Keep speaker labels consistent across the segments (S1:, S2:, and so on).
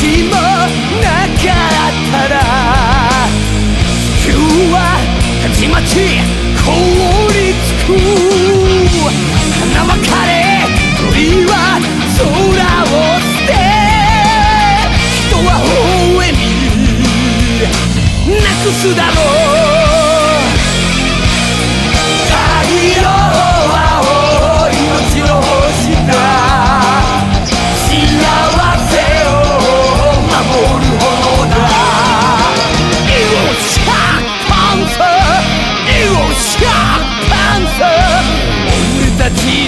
S1: しもなかったら地球はたちまち凍りつく。花は枯れ鳥は空を捨て人は微笑みなくすだろう。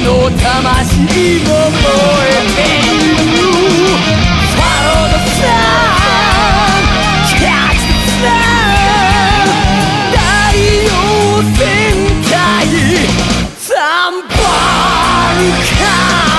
S1: の魂も燃えている Follow the sun Catch the sun 大王戦隊サンバルカ